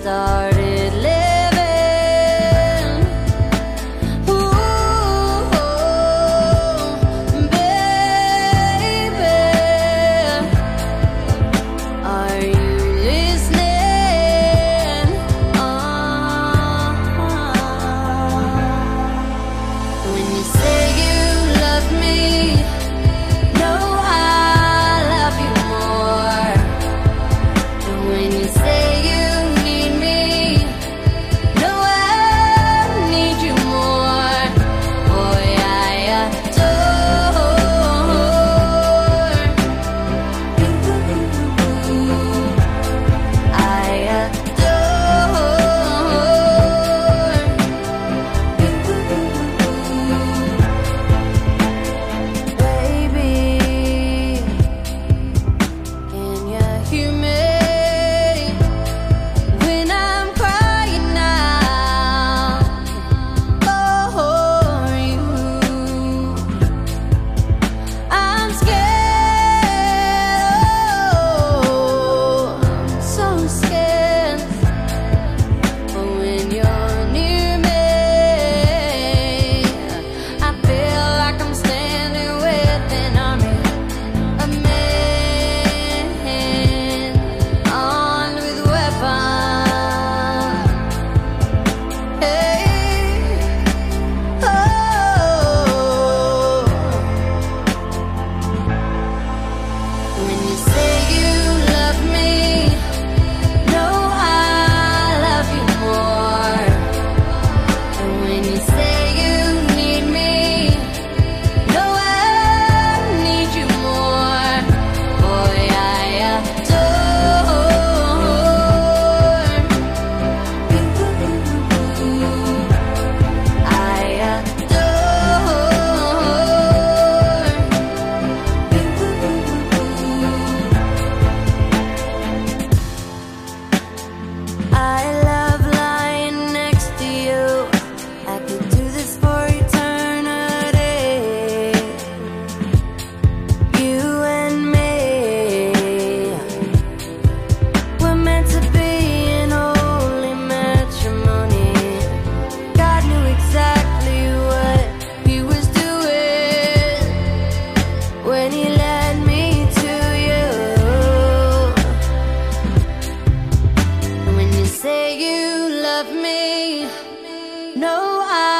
started. say you love me. No, I.